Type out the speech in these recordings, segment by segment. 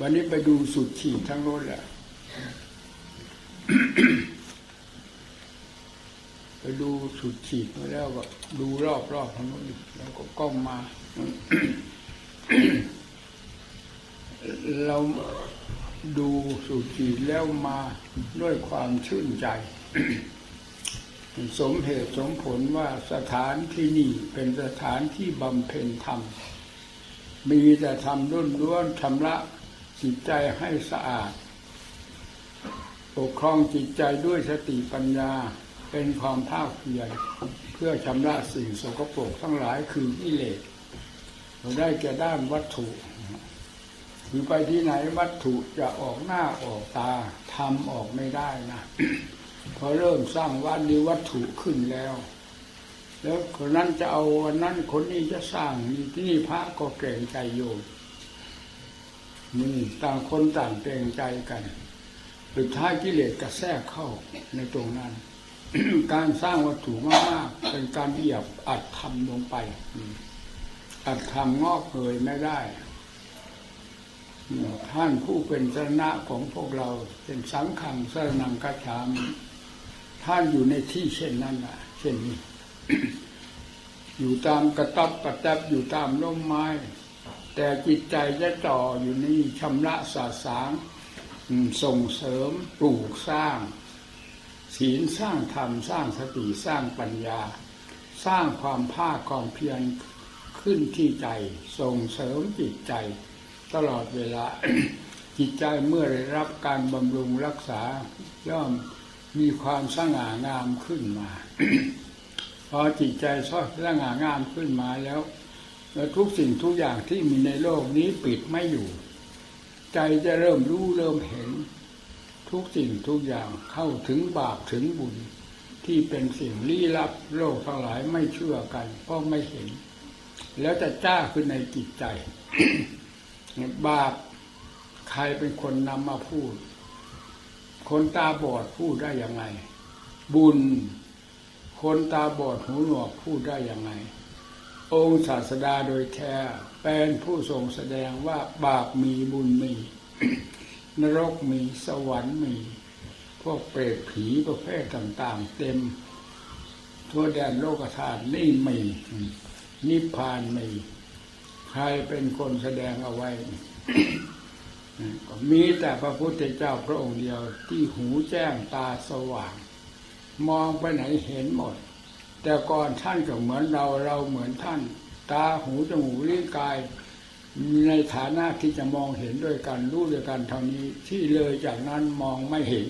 วันนี้ไปดูสุดขีดทั้งโน้นแหละไปดูสุดขีดมาแล้วก็ดูรอบรอบทั้งโน้นแล้วก็กล้องมา เราดูสุดขีดแล้วมาด้วยความชื่นใจ สมเหตุสมผลว่าสถานที่นี่เป็นสถานที่บำเพ็ญธรรม มีแต่ทำรุ่นล้วนชำระ จิตใจให้สะอาด ปกครองจิตใจด้วยสติปัญญาเป็นความภาคเพียรเพื่อชำระสิ่งสกปรกทั้งหลายคือกิเลสเราได้แก่ด้านวัตถุคือไปที่ไหนวัตถุจะออกหน้าออกตาทำออกไม่ได้นะพอเริ่มสร้างวัดนี้วัตถุขึ้นแล้ว แล้วคนนั้นจะเอาวันนั้นคนนี้จะสร้างนี่ที่นี่พระก็เกรงใจโยม ต่างคนต่างเกรงใจกัน สุดท้ายกิเลสกระแทกเข้าในตรงนั้น การสร้างวัตถุมากๆ เป็นการเหยียบอัดทำลงไป อัดทำงอกเผยไม่ได้ ท่านผู้เป็นสนะของพวกเราเป็นสังขังสรนังกัจฉามท่านอยู่ในที่เช่นนั้นนะเช่นนี้ อยู่ตามกระตับกระตับอยู่ตามร่มไม้ แต่จิตใจจะจ่ออยู่นี่ชำระสาสางส่งเสริมปลูกสร้าง ศีลสร้างธรรมสร้างสติสร้างปัญญา สร้างความภาคความเพียรขึ้นที่ใจ ส่งเสริมจิตใจ ตลอดเวลาจิตใจเมื่อได้รับการบำรุงรักษาย่อมมีความสง่างามขึ้นมา พอจิตใจชอบสง่างามขึ้นมาแล้ว แล้วทุกสิ่งทุกอย่างที่มีในโลกนี้ปิดไม่อยู่ ใจจะเริ่มรู้เริ่มเห็น ทุกสิ่งทุกอย่างเข้าถึงบาปถึงบุญ ที่เป็นสิ่งลี้ลับโลกทั้งหลายไม่เชื่อกันเพราะไม่เห็น แล้วจะจ้าขึ้นในจิตใจ บาปใครเป็นคนนำมาพูด คนตาบอดพูดได้ยังไง บุญ คนตาบอดหูหนวกพูดได้ยังไง องค์ศาสดาโดยแท้เป็นผู้ทรงแสดงว่าบาปมีบุญมี นรกมีสวรรค์มี พวกเปรตผีประเภทต่างๆ เต็ม ทั่วแดนโลกธาตุนี่มีนิพพานมีใครเป็นคนแสดงเอาไว้มีแต่พระพุทธเจ้าพระองค์เดียวที่หูแจ้งตาสว่าง มองไปไหนเห็นหมด แต่ก่อนท่านก็เหมือนเราเราเหมือนท่าน ตาหูจมูกลิ้นกาย ในฐานะที่จะมองเห็นด้วยกันรู้ด้วยกันเท่านี้ที่เลยจากนั้นมองไม่เห็น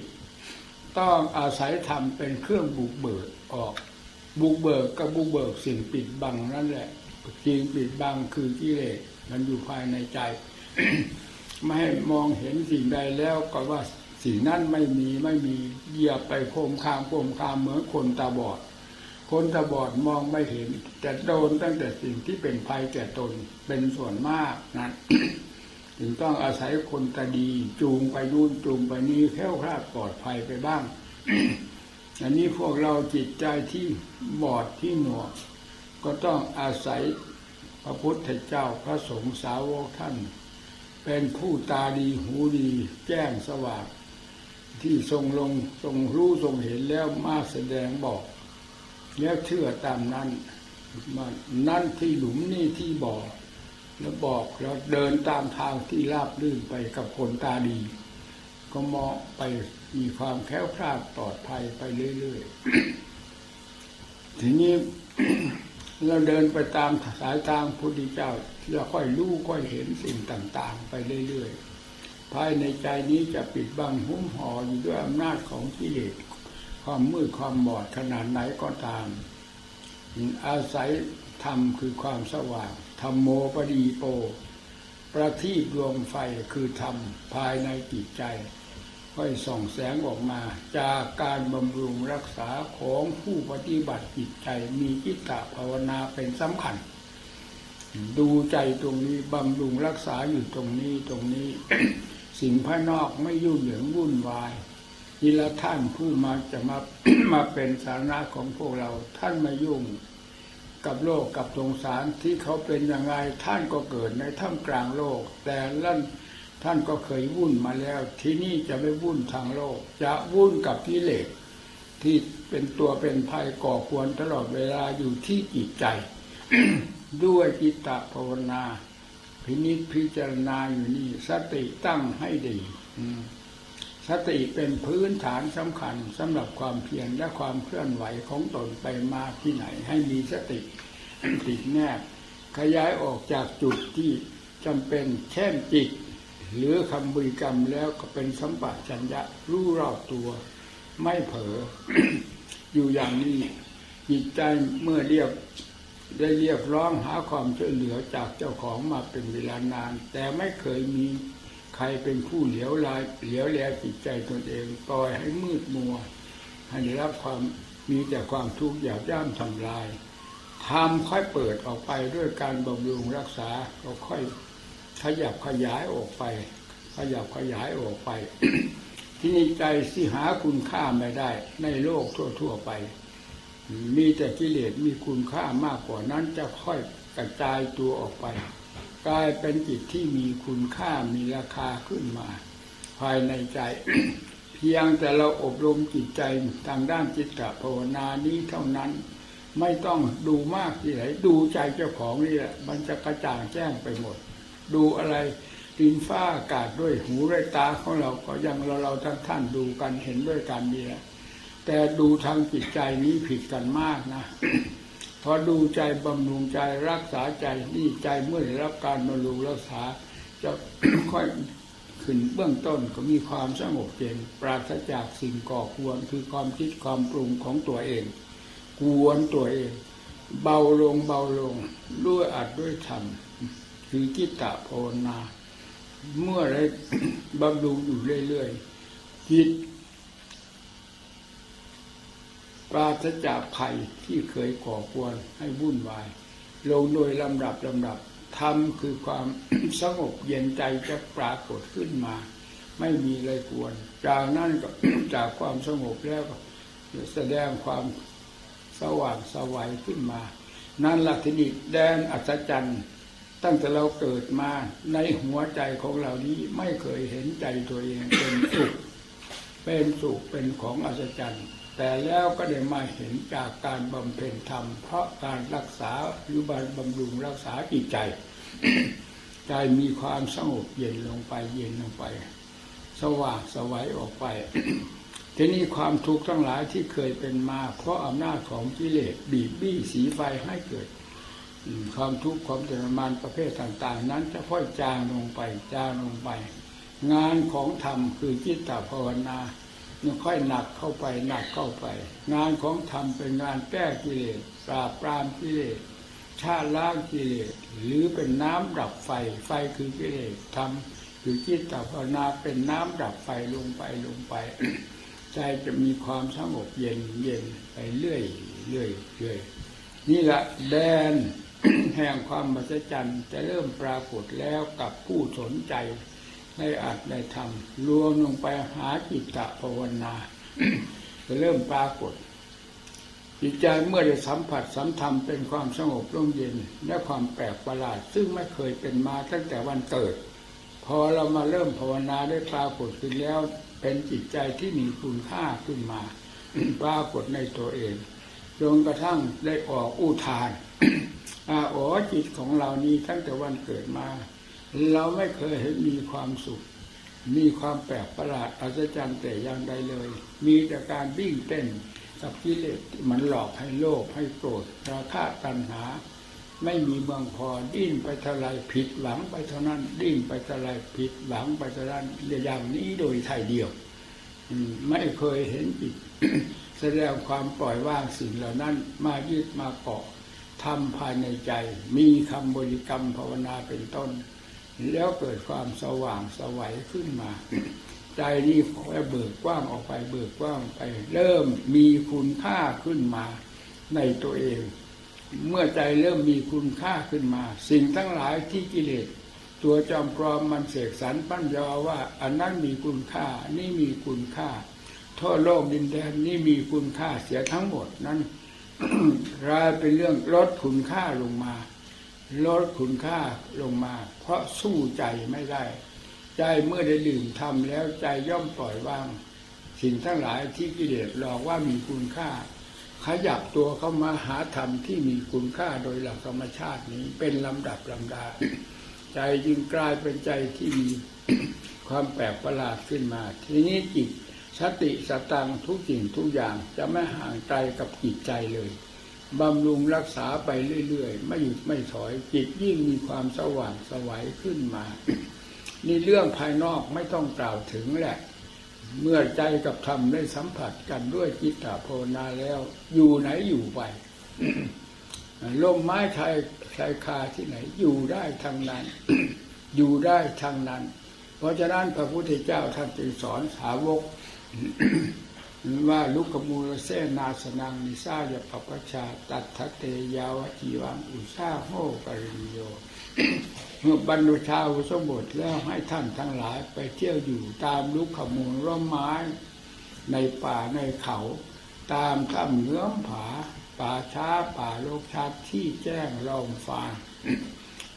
ต้องอาศัยธรรมเป็นเครื่องบุกเบิกออก บุกเบิกกับบุกเบิกสิ่งปิดบังนั่นแหละสิ่งปิดบังคือกิเลสมันอยู่ภายในใจ ไม่ให้มองเห็นสิ่งใดแล้วก็ว่าสิ่งนั้นไม่มีไม่มีเหยียบไปโคมคามโคมคามเหมือนคนตาบอด คนตาบอดมองไม่เห็น แต่โดนตั้งแต่สิ่งที่เป็นภัยแก่ตนเป็นส่วนมากนั้นถึงต้องอาศัยคนตาดี จูงไปนู่นจูงไปนี้แค่วคลาดปลอดภัยไปบ้าง อันนี้พวกเราจิตใจที่บอดที่หนวก ก็ต้องอาศัยพระพุทธเจ้าพระสงฆ์สาวกท่าน เป็นผู้ตาดีหูดี แจ้งสว่างที่ทรงลงทรงรู้ทรงเห็นแล้วมาแสดงบอก แล้วเชื่อตามนั้นมันนั่นที่หลุมนี่ที่บ่อแล้วบอกแล้วเดินตามทางที่ราบลื่นไปกับคนตาดี ก็มองไปมีความแค้วคลาดปลอดภัยไปเรื่อยๆทีนี้เราเดินไปตามสายทางพุทธเจ้าเราค่อยรู้ค่อยเห็นสิ่งต่าง ๆ ไปเรื่อยๆภายในใจนี้จะปิดบังหุ้มห่ออยู่ด้วยอำนาจของกิเลส ความมืดความบอดขนาดไหนก็ตาม อาศัยธรรมคือความสว่างธรรมโมปดีโป ประทีปดวงไฟคือธรรมภายในจิตใจ ค่อยส่องแสงออกมา จากการบำรุงรักษาของผู้ปฏิบัติจิตใจมีจิตตภาวนาเป็นสำคัญ ดูใจตรงนี้บำรุงรักษาอยู่ตรงนี้ตรงนี้ สิ่งภายนอกไม่ยุ่งเหยิงวุ่นวาย นี่ละท่านผู้มาจะมามาเป็นสาระของพวกเราท่านม่ยุ่งกับโลกกับสงสารที่เขาเป็นยังไงท่านก็เกิดในท่ามกลางโลก แต่ล่นท่านก็เคยวุ่นมาแล้ว ที่นี่จะไม่วุ่นทางโลก จะวุ่นกับกิเลสที่เป็นตัวเป็นภัยก่อควรตลอดเวลาอยู่ที่จิตใจ ด้วยจิตตภาวนา พินิจพิจารณาอยู่นี่สติตั้งให้ดี สติเป็นพื้นฐานสำคัญสำหรับความเพียรและความเคลื่อนไหวของตนไปมาที่ไหน ให้มีสติติดแนบขยายออกจากจุดที่จำเป็นเช่นจิต หรือคำบริกรรมแล้วก็เป็นสัมปชัญญะรู้รอบตัว ไม่เผลออยู่อย่างนี้จิตใจเมื่อเรียกได้เรียกร้องหาความช่วยเหลือจากเจ้าของมาเป็นเวลานาน แต่ไม่เคยมี ใครเป็นผู้เหลียวลายเหลียวแลจิตใจตนเองปล่อยให้มืดมัวให้ได้รับความมีแต่ความทุกข์หยาบย่ำทำลายทำค่อยเปิดออกไปด้วยการบำรุงรักษาก็ค่อยขยับขยายออกไป ขยับขยายออกไป ที่นี่ใจสิหาคุณค่าไม่ได้ ในโลกทั่ว ๆ ไป มีแต่กิเลสมีคุณค่ามากกว่านั้นจะค่อยกระจายตัวออกไป กลายเป็นจิตที่มีคุณค่ามีราคาขึ้นมา ภายในใจ เพียงแต่เราอบรมจิตใจทางด้านจิตตภาวนานี้เท่านั้น ไม่ต้องดูมากที่ไหนดูใจเจ้าของนี่แหละมันจะกระจ่างแจ้งไปหมด ดูอะไรดินฟ้าอากาศด้วยหูด้วยตาของเราก็ยังเราเราท่านท่านดูกันเห็นด้วยกันนี่แหละแต่ดูทางจิตใจนี้ผิดกันมากนะ พอดูใจบำรุงใจรักษาใจนี่ใจเมื่อได้รับการบำรุงรักษา จะค่อยขึ้นเบื้องต้นก็มีความสงบเย็นปราศจากสิ่งก่อควรคือความคิดความปรุงของตัวเอง กวนตัวเอง เบาลงเบาลงด้วยอัดด้วยธรรมคือกิตตภาวนา เมื่อไรบำรุงอยู่เรื่อยๆจิต ปราศจากภัยที่เคยก่อควรให้วุ่นวาย ลงโดยลำดับลำดับธรรมคือความสงบเย็นใจจะปรากฏขึ้นมา ไม่มีอะไรควร จากนั้นก็จากความสงบแล้วก็แสดงความสว่างสวัยขึ้นมา นั่นหลักทีนี้แดนอัศจรรย์ตั้งแต่เราเกิดมาในหัวใจของเรานี้ไม่เคยเห็นใจตัวเองเป็นสุข เป็นสุขเป็นของอัศจรรย์ แต่แล้วก็ได้มาเห็นจากการบำเพ็ญธรรม เพราะการรักษาหรือบำบำรุงรักษาจิตใจ ใจมีความสงบเย็นลงไปเย็นลงไป สว่างสวัยออกไป ทีนี้ความทุกข์ทั้งหลายที่เคยเป็นมา เพราะอำนาจของกิเลสบีบบี้สีไฟให้เกิด ความทุกข์ความทรมานประเภทต่าง ๆ นั้นจะค่อยจางลงไปจางลงไป งานของธรรมคือจิตตภาวนา เนี่ยค่อยหนักเข้าไปหนักเข้าไป งานของธรรมเป็นงานแก้กิเลสปราบปรามกิเลสชาล้างกิเลสหรือเป็นน้ำดับไฟ ไฟคือกิเลสธรรมคือจิตตภาวนาเป็นน้ำดับไฟลงไปลงไป ใจจะมีความสงบเย็นเย็นไปเรื่อยเรื่อยเรื่อยนี่แหละแดนแห่งความมหัศจรรย์จะเริ่มปรากฏแล้วกับผู้สนใจ ในอัดในธรรมรวมลงไปหาจิตตะภาวนาจะเริ่มปรากฏจิตใจเมื่อได้สัมผัสสัมธรรมเป็นความสงบร่มเย็นและความแปลกประหลาด ซึ่งไม่เคยเป็นมาตั้งแต่วันเกิด พอเรามาเริ่มภาวนาได้ปรากฏขึ้นแล้ว เป็นจิตใจที่มีคุณค่าขึ้นมา ปรากฏในตัวเองจนกระทั่งได้ออกอุทานอาอ๋อจิตของเรานี้ตั้งแต่วันเกิดมา เราไม่เคยเห็นมีความสุข มีความแปลกประหลาดอัศจรรย์แต่อย่างใดเลย มีแต่การวิ่งเต้นกับกิเลสมันหลอกให้โลภให้โกรธราคะตัณหา ไม่มีเมืองพอดิ้นไปเท่าไรผิดหวังไปเท่านั้น ดิ้นไปเท่าไรผิดหวังไปเท่านั้นอย่างนี้โดยไทยเดียวไม่เคยเห็นจิตแสดงความปล่อยว่างสิ่งเหล่านั้นมายึดมาเกาะทำภายในใจ มีคำบริกรรมภาวนาเป็นต้น แล้วเกิดความสว่างสวัยขึ้นมา ใจนี้ค่อยเบิกกว้างออกไปเบิกกว้างไป เริ่มมีคุณค่าขึ้นมาในตัวเอง เมื่อใจเริ่มมีคุณค่าขึ้นมา สิ่งทั้งหลายที่กิเลสตัวจอมปลอมมันเสกสรรปั้นยอว่า อันนั้นมีคุณค่า นี่มีคุณค่าทั่วโลกดินแดนนี่มีคุณค่าเสียทั้งหมดนั้นกลายเป็นเรื่องลดคุณค่าลงมา ลดคุณค่าลงมา เพราะสู้ใจไม่ได้ ใจเมื่อได้ดื่มทำแล้วใจย่อมปล่อยวาง สิ่งทั้งหลายที่กิเลสหลอกว่ามีคุณค่า ขยับตัวเข้ามาหาธรรมที่มีคุณค่าโดยหลักธรรมชาตินี้เป็นลำดับลำดา ใจจึงกลายเป็นใจที่มีความแปลกประหลาดขึ้นมา ทีนี้จิตสติสตังทุกสิ่งทุกอย่างจะไม่ห่างไกลกับจิตใจเลย บำรุงรักษาไปเรื่อยๆ ไม่หยุดไม่ถอย จิตยิ่งมีความสว่างสวัยขึ้นมา นี่เรื่องภายนอกไม่ต้องกล่าวถึงแหละ เมื่อใจกับธรรมได้สัมผัสกันด้วยจิตตภาวนาแล้ว อยู่ไหนอยู่ไปลมไม้ชายชายคาที่ไหน อยู่ได้ทางนั้น อยู่ได้ทางนั้น เพราะฉะนั้นพระพุทธเจ้าท่านจึงสอนสาวก ว่าลุกขมูลเสนาสนังนิซายปปชาตัทะเตยาวจีวังอุชาโหปริญโยเมื่อบรรลุชาวสมบทแล้วให้ท่านทั้งหลายไปเที่ยวอยู่ตามลุกขมูลร่มไม้ในป่าในเขา ตามถ้ำเงื้อมผา ป่าช้าป่าโลกชัดที่แจ้งรองฟาง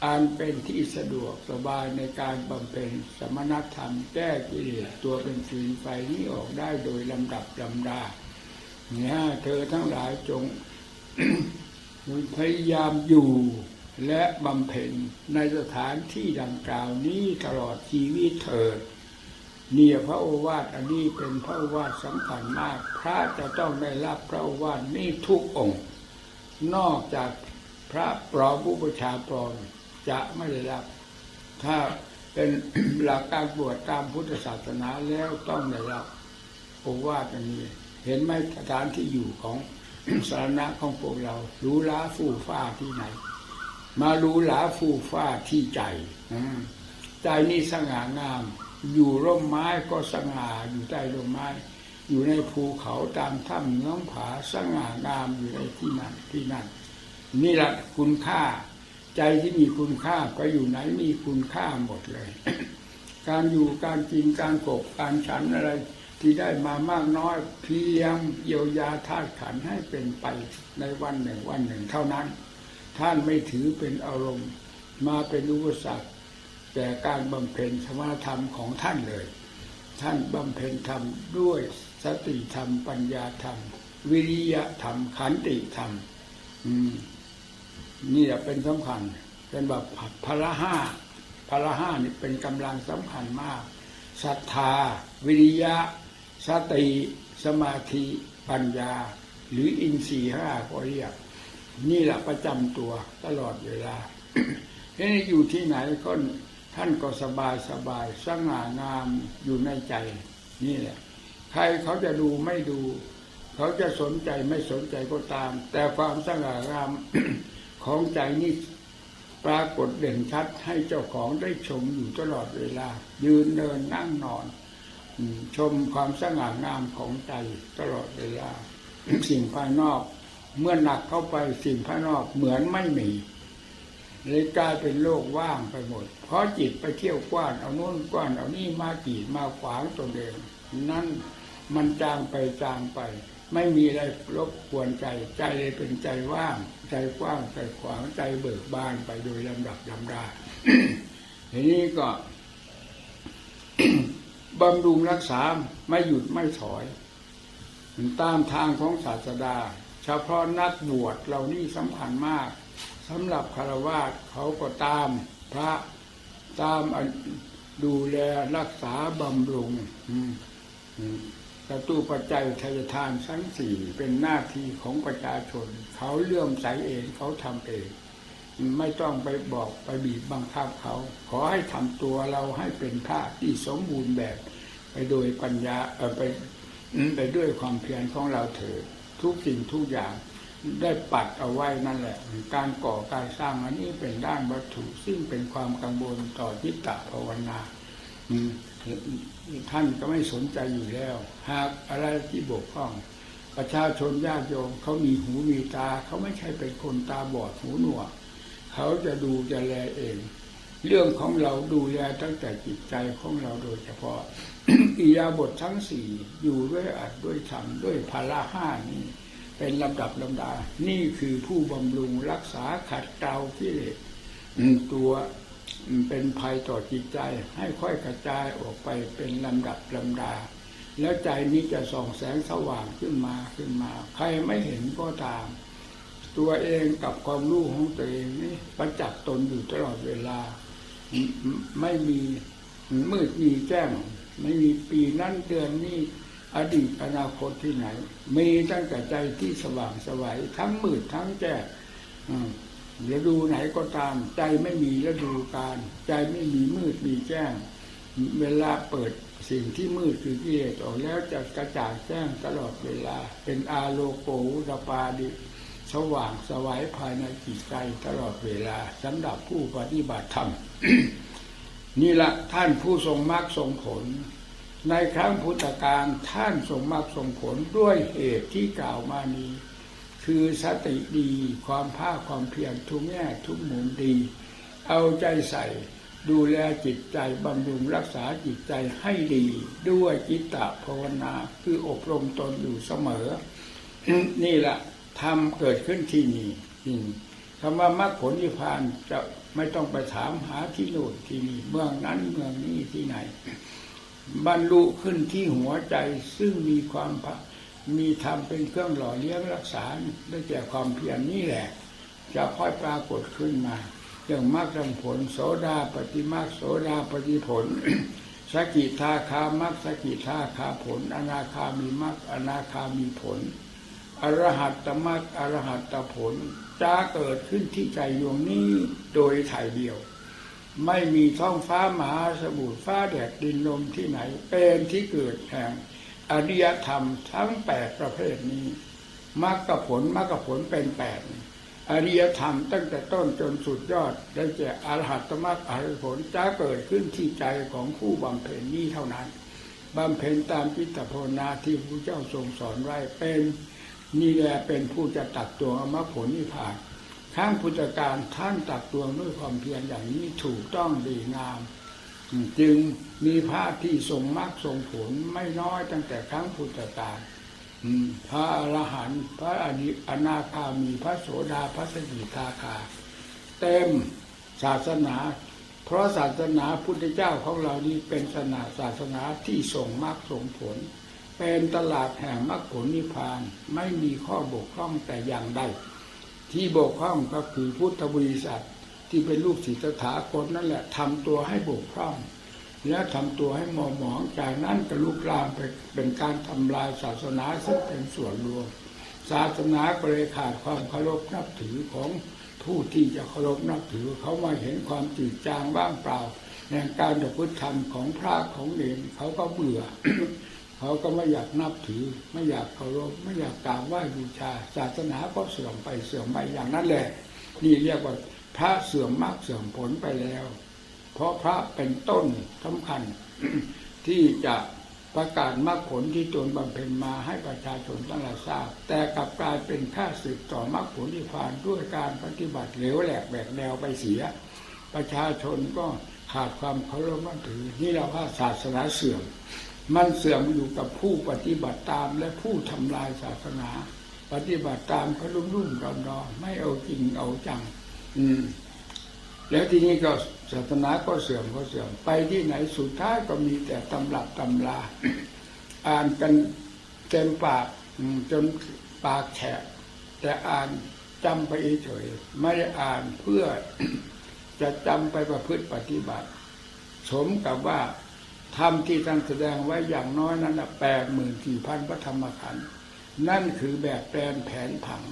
อันเป็นที่สะดวกสบายในการบำเพ็ญสมณธรรมแก้กิเลสตัวเป็นฟืนไฟนี้ออกได้โดยลำดับลำดาเนี่ยเธอทั้งหลายจงพยายามอยู่และบำเพ็ญในสถานที่ดังกล่าวนี้ตลอดชีวิตเถิดเนี่ยพระโอวาทอันนี้เป็นพระโอวาทสำคัญมาก พระจะต้องได้รับพระโอวาทนี้ทุกองค์ นอกจากพระปลอมผู้ประชาปลอม จะไม่ได้รับ ถ้าเป็นหลักการบวชตามพุทธศาสนาแล้วต้องได้รับโอวาทอันนี้เห็นไหมสถานที่อยู่ของสาระของพวกเรารู้ล้าฟู่ฟ้าที่ไหน มารู้ล้าฟู่ฟ้าที่ใจใจนี่สง่างาม อยู่ร่มไม้ก็สง่าอยู่ใต้ร่มไม้ อยู่ในภูเขาตามถ้ำเนื้อผาสง่างามอยู่ในที่นั้นที่นั่น นี่แหละคุณค่า ใจที่มีคุณค่าก็อยู่ไหนมีคุณค่าหมดเลย การอยู่การกินการกบการฉันอะไร ที่ได้มามากน้อยเพียงเยียวยาธาตุขันให้เป็นไปในวันหนึ่งวันหนึ่งเท่านั้น ท่านไม่ถือเป็นอารมณ์ มาเป็นอุปสรรคแต่การบำเพ็ญสมณธรรมของท่านเลย ท่านบำเพ็ญธรรมด้วยสติธรรมปัญญาธรรม วิริยะธรรมขันติธรรม อืม นี่แหละเป็นสำคัญเป็นแบบพละห้าพละห้านี่เป็นกำลังสำคัญมากศรัทธา วิริยะ สติ สมาธิปัญญา หรืออินทรีย์ห้าก็เรียก นี่แหละประจำตัวตลอดเวลาเฮ้อยู่ที่ไหนก็ท่านก็สบายสบายสง่างามอยู่ในใจ นี่แหละ ใครเขาจะดูไม่ดู เขาจะสนใจไม่สนใจก็ตาม แต่ความสง่างาม ของใจนี่ปรากฏเด่นชัดให้เจ้าของได้ชมอยู่ตลอดเวลา ยืนเดินนั่งนอนชมความสง่างามของใจตลอดเวลา สิ่งภายนอก เมื่อหนักเข้าไปสิ่งภายนอกเหมือนไม่มีเลยกลายเป็นโลกว่างไปหมด เพราะจิตไปเที่ยวกว้านเอาโน้นกว้านเอานี่มากีดมาขวางตัวเองนั่นมันจางไปจางไป ไม่มีอะไรรบกวนใจ ใจเลยเป็นใจว่าง ใจกว้างใจขวางใจเบิกบานไปโดยลำดับลำดาทีนี้ก็บำรุงรักษาไม่หยุดไม่ถอยตามทางของศาสดา เฉพาะนักบวชเรานี่สำคัญมากสำหรับคารวะเขาก็ตามพระตามดูแลรักษาบำรุง ประตูปัจจัยทายทานทั้งสี่เป็นหน้าที่ของประชาชน เขาเลื่อมใสเองเขาทำเอง ไม่ต้องไปบอกไปบีบบังคับเขา ขอให้ทำตัวเราให้เป็นพระที่สมบูรณ์แบบ ไปโดยปัญญาเออไปไปด้วยความเพียรของเราเถิดทุกสิ่งทุกอย่างได้ปัดเอาไว้นั่นแหละ การก่อการสร้างอันนี้เป็นด้านวัตถุซึ่งเป็นความกังวลต่อจิตตภาวนา ท่านก็ไม่สนใจอยู่แล้ว หากอะไรที่บกพร่อง ประชาชนญาติโยมเขามีหูมีตา เขาไม่ใช่เป็นคนตาบอดหูหนวกเขาจะดูจะแลเอง เรื่องของเราดูแลตั้งแต่จิตใจของเราโดยเฉพาะอิยาบททั้งสี่อยู่ด้วยอัดด้วยธรรมด้วยพละห้านี่เป็นลำดับลำดา นี่คือผู้บำรุงรักษาขัดเกลากิเลสตัว เป็นภัยต่อจิตใจให้ค่อยกระจายออกไปเป็นลำดับลำดา แล้วใจนี้จะส่องแสงสว่างขึ้นมาขึ้นมา ใครไม่เห็นก็ตาม ตัวเองกับความรู้ของตัวเองนี่ประจักษ์ตนอยู่ตลอดเวลา ไม่มีมืดมีแจ้ง ไม่มีปีนั้นเดือนนี้อดีตอนาคตที่ไหน มีตั้งแต่ใจที่สว่างสวัยทั้งมืดทั้งแจ้ง ฤดูไหนก็ตาม ใจไม่มีฤดูการ ใจไม่มีมืดมีแจ้ง เวลาเปิดสิ่งที่มืดคือกิเลสออกแล้วจะกระจ่างแจ้งตลอดเวลา เป็นอาโลโกอุตปาดิสว่างสวัยภายในจิตใจตลอดเวลาสำหรับผู้ปฏิบัติธรรมนี่ละท่านผู้ทรงมรรคทรงผล ในครั้งพุทธกาลท่านทรงมรรคทรงผลด้วยเหตุที่กล่าวมานี้ คือสติดี ความภาคความเพียรทุกแง่ทุกมุมดี เอาใจใส่ ดูแลจิตใจบำรุงรักษาจิตใจให้ดี ด้วยจิตตภาวนาคืออบรมตนอยู่เสมอ นี่แหละทำเกิดขึ้นที่นี่คำว่ามรรคผลนิพพานจะไม่ต้องไปถามหาที่โน่นที่นี่เมืองนั้นเมืองนี้ที่ไหน บรรลุขึ้นที่หัวใจซึ่งมีความ มีธรรมเป็นเครื่องหล่อเลี้ยงรักษาได้แก่ความเพียรนี่แหละ จะค่อยปรากฏขึ้นมาเรื่องมรรคผลโสดาปฏิมรรคโสดาปฏิผลสกิทาคามรรคสกิทาคาผล อนาคามีมรรคอนาคามีผลอรหัตตมรรคอรหัตตผลจะเกิดขึ้นที่ใจดวงนี้โดยถ่ายเดียว ไม่มีท้องฟ้ามหาสมุทรฟ้าแดดดินลมที่ไหน เป็นที่เกิดแห่ง อริยธรรมทั้งแปดประเภทนี้มรรคผลมรรคผลเป็นแปดอริยธรรมตั้งแต่ต้นจนสุดยอดได้แก่อรหัตมรรคอรหัตผลจะเกิดขึ้นที่ใจของผู้บำเพ็ญนี้เท่านั้นบำเพ็ญตามจิตภาวนาที่พระเจ้าทรงสอนไว้เป็นนี่แหละเป็นผู้จะตัดตัวอมรรคผลนิพพานข้างพุทธการท่านตัดตัวด้วยความเพียรอย่างนี้ถูกต้องดีงาม จึง มีพระที่ทรงมรรคทรงผลไม่น้อยตั้งแต่ครั้งพุทธกาลพระอรหันต์พระอนาคามีพระโสดาพระสกิทาคา เต็มศาสนา เพราะศาสนาพุทธเจ้าของเรานี้เป็นศาสนาศาสนาที่ส่งมรรคส่งผล เป็นตลาดแห่งมรรคผลนิพพานไม่มีข้อบกพร่องแต่อย่างใดที่บกพร่องก็คือพุทธบริษัทที่เป็นลูกศิษย์ถาคตนั่นแหละทำตัวให้บกพร่อง และทำตัวให้หมองหมองจากนั้นก็ลุกลามไปเป็นการทำลายศาสนาซึ่งเป็นส่วนรวม ศาสนาก็เลยขาดความเคารพนับถือของผู้ที่จะเคารพนับถือเขามาเห็นความจืดจางบ้างเปล่าในการประพฤติธรรมของพระของเนรเขาก็เบื่อ เขาก็ไม่อยากนับถือ ไม่อยากเคารพไม่อยากกราบไหว้บูชา ศาสนาก็เสื่อมไปเสื่อมไปอย่างนั้นแหละ นี่เรียกว่าพระเสื่อมมากเสื่อมผลไปแล้ว ราะพระเป็นต้นสำคัญ ที่จะประกาศมรรคผลที่ตนบำเพ็ญมาให้ประชาชนทั้งหลายทราบ แต่กลับกลายเป็นค่าสืบต่อมรรคผลที่ผ่านด้วยการปฏิบัติเหลวแหลกแบกแนวไปเสีย ประชาชนก็ขาดความเคารพนับถือนี่เราว่าศาสนาเสื่อม มันเสื่อมอยู่กับผู้ปฏิบัติตามและผู้ทำลายศาสนา ปฏิบัติตามเขาลุ่มรุ่มรอนรอไม่เอาจริงเอาจัง อืม แล้วทีนี้ก็ศาสนาก็เสื่อมก็เสื่อมไปที่ไหนสุดท้ายก็มีแต่ตำรับตำลา อ่านกันเต็มปากจนปากแฉะแต่อ่านจำไปเฉยไม่ได้อ่านเพื่อจะจำไปประพฤติปฏิบัติ สมกับว่าธรรมที่ท่านแสดงไว้อย่างน้อยนั้นแปดหมื่นสี่พันพระธรรมขันธ์นั่นคือแบบแปลนแผนผัง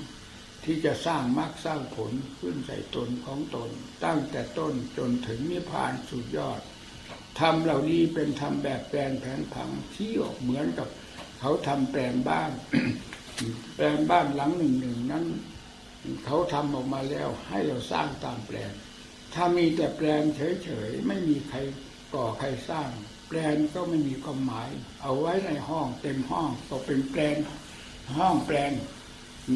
ที่จะสร้างมรรคสร้างผลขึ้นใส่ตนของตน ตั้งแต่ต้นจนถึงนิพพานสุดยอดทำเหล่านี้เป็นทำแบบแปลนแผนผังที่ออกเหมือนกับเขาทำแปลนบ้าน แปลนบ้านหลังหนึ่งหนึ่งนั้น เขาทำออกมาแล้วให้เราสร้างตามแปลน ถ้ามีแต่แปลนเฉยๆไม่มีใครก่อใครสร้าง แปลนก็ไม่มีความหมาย เอาไว้ในห้องเต็มห้องก็เป็นแปลนห้องแปลน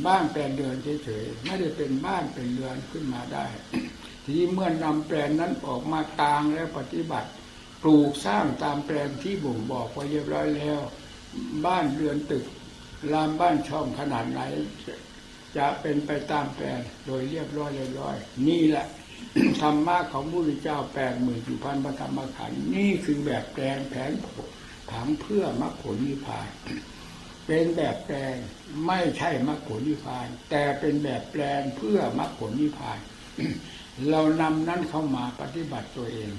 บ้านแปลนเดือนเฉยๆไม่ได้เป็นบ้านเป็นเรือนขึ้นมาได้ ทีนี้เมื่อนำแปลนนั้นออกมากลางแล้วปฏิบัติ ปลูกสร้างตามแปลนที่บ่งบอกไว้เรียบร้อยแล้ว บ้านเรือนตึกลามบ้านช่องขนาดไหน จะเป็นไปตามแปลนโดยเรียบร้อยเรียบร้อย นี่แหละธรรมะของพระพุทธเจ้าแปดหมื่นสี่พันพระธรรมขันธ์นี่คือแบบแปลงแผนผังเพื่อมรรคผลนิพพาน เป็นแบบแปลงไม่ใช่มรรคผลนิพพาน แต่เป็นแบบแปลงเพื่อมรรคผลนิพพาน เรานำนั้นเข้ามาปฏิบัติตัวเอง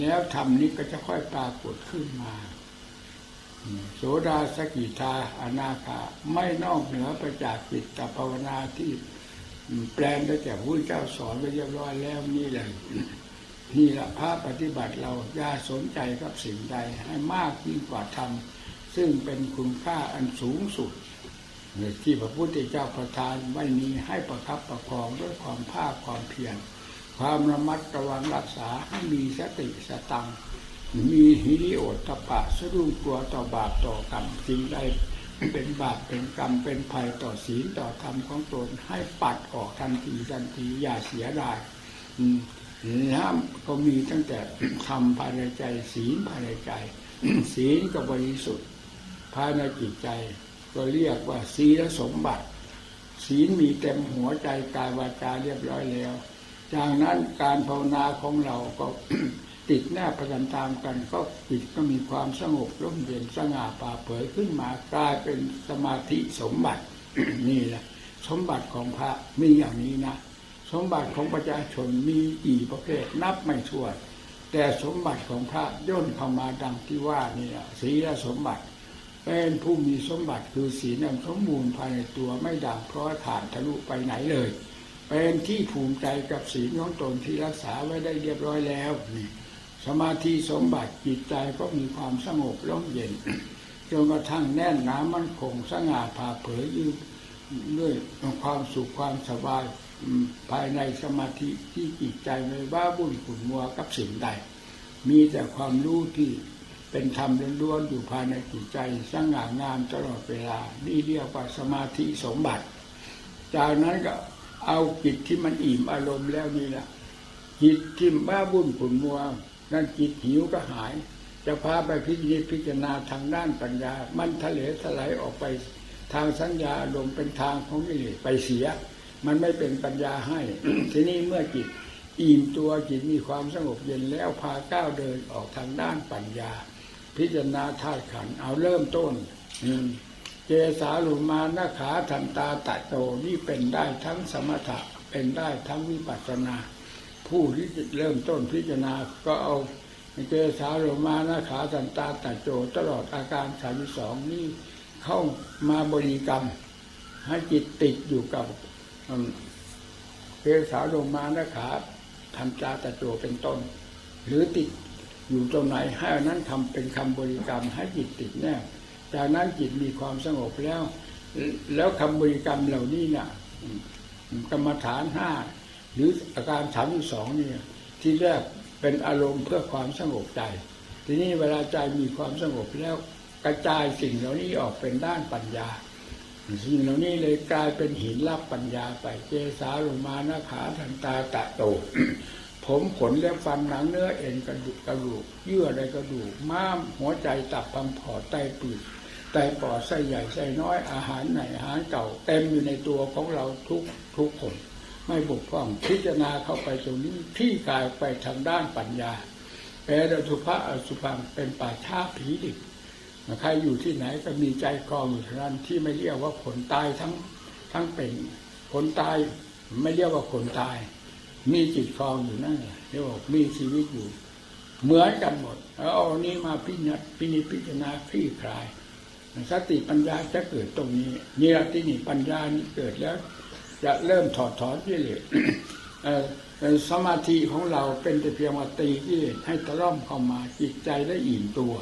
แล้วธรรมนี้ก็จะค่อยปรากฏขึ้นมาโสดาสกิทาอนาคาไม่นอกเหนือไปจากจิตตภาวนาที่แปลงได้จากพระเจ้าสอนไปเรียบร้อยแล้วนี่แหละนี่แหละพระปฏิบัติเราอย่าสนใจกับสิ่งใดให้มากยิ่งกว่าธรรม ซึ่งเป็นคุณค่าอันสูงสุดที่พระพุทธเจ้าประทานไว้นี้ให้ประคับประคองด้วยความภาคความเพียรความระมัดระวังรักษาให้มีสติสตังมีฮิริโอตตปะสะดุ้งกลัวต่อบาปต่อกรรมสิ่งใดเป็นบาปเป็นกรรมเป็นภัยต่อศีลต่อธรรมของตนให้ปัดออกทันทีทันทีอย่าเสียดายน้ำก็มีตั้งแต่ทำภายในใจศีลภายในใจ ศีลก็บริสุทธิ์ ภายในจิตใจ ก็เรียกว่าศีลสมบัติ ศีลมีเต็มหัวใจกายวาจาเรียบร้อยแล้ว จากนั้นการภาวนาของเราก็ติดแนบประกันตามกันก็จิตก็มีความสงบร่มเย็นสง่าป่าเผยขึ้นมากลายเป็นสมาธิสมบัตินี่แหละสมบัติของพระมีอย่างนี้นะ สมบัติของประชาชนมีกี่ประเภทนับไม่ถ้วนแต่สมบัติของพระย่นเข้ามาดังที่ว่านี่ศีลสมบัติ เป็นผู้มีสมบัติคือศีลนั้นสมบูรณ์ภายในตัวไม่ด่างเพราะฐานทะลุไปไหนเลย เป็นที่ภูมิใจกับศีลของตนที่รักษาไว้ได้เรียบร้อยแล้วนี่สมาธิสมบัติจิตใจก็มีความสงบร่มเย็นจนกระทั่งแน่นหนามั่นคงสง่าผ่าเผยยืดด้วยความสุขความสบายภายในสมาธิที่จิตใจไม่บ้าบุญขุนมัวกับสิ่งใด มีแต่ความรู้ที่ เป็นธรรมล้วนๆอยู่ภายในจิตใจสง่างามตลอดเวลา นี่เรียกว่าสมาธิสมบัติ จากนั้นก็เอาจิตที่มันอิ่มอารมณ์แล้วนี่แหละจิตที่บ้าบุญขุนมัวนั่นจิตหิวก็หาย จะพาไปพิจิตพิจารณาทางด้านปัญญา มันทะเลถลายออกไปทางสัญญาลมเป็นทางของกิเลสไปเสีย มันไม่เป็นปัญญาให้ ทีนี้เมื่อจิตอิ่มตัวจิตมีความสงบเย็นแล้วพาก้าวเดินออกทางด้านปัญญา พิจารณาธาตุขันเอาเริ่มต้นเจสาลุมานาขาทันตาตะโตนี่เป็นได้ทั้งสมถะเป็นได้ทั้งวิปัสสนา ผู้ที่เริ่มต้นพิจารณาก็เอาเกสาโลมานาขาสันตาตัดโจตลอดอาการสามสองนี้เข้ามาบริกรรม ให้จิตติดอยู่กับเกสาโลมานาขาทันตาตัดโจเป็นต้น หรือติด อยู่ตรงไหนให้นั้นทำเป็นคำบริกรรมให้จิตติดแน่จากนั้นจิตมีความสงบแล้ว แล้วคำบริกรรมเหล่านี้เนี่ยกรรมฐานห้าหรืออาการสามสองนี่ที่แรกเป็นอารมณ์เพื่อความสงบใจ ทีนี้เวลาใจมีความสงบแล้วกระจายสิ่งเหล่านี้ออกเป็นด้านปัญญาสิ่งเหล่านี้เลยกลายเป็นหินรับปัญญาไปเจสาลงมานาขาทันตาตะโต ผมขนเล็บฟันหนังเนื้อเอ็นกระดูกกระดูกเยื่อในกระดูกม้ามหัวใจตับพังผอดไตปืดไตปอดไส้ใหญ่ไส้น้อยอาหารไหนอาหารเก่าเต็มอยู่ในตัวของเราทุกทุกคนไม่บกพร่องพิจารณาเข้าไปตรงนี้ที่กายไปทางด้านปัญญาแปลดทุภะอสุพังเป็นป่าช้าผีดิบใครอยู่ที่ไหนก็มีใจกองอยู่นั้นที่ไม่เรียกว่าคนตายทั้งทั้งเป็นคนตายไม่เรียกว่าคนตาย มีจิตกองอยู่นั่นเรียกว่ามีชีวิตอยู่ เหมือนกันหมดเอานี้มาพิจารณาพินิพิจารณาคลี่คลายสติปัญญาจะเกิดตรงนี้นี่ละที่นี่ปัญญานี้เกิดแล้ว จะเริ่มถอดถอนกิเลสสมาธิของเราเป็นแต่เพียงว่าตีกิเลสให้ตะล่อมเข้ามาจิตใจได้อิ่มตัว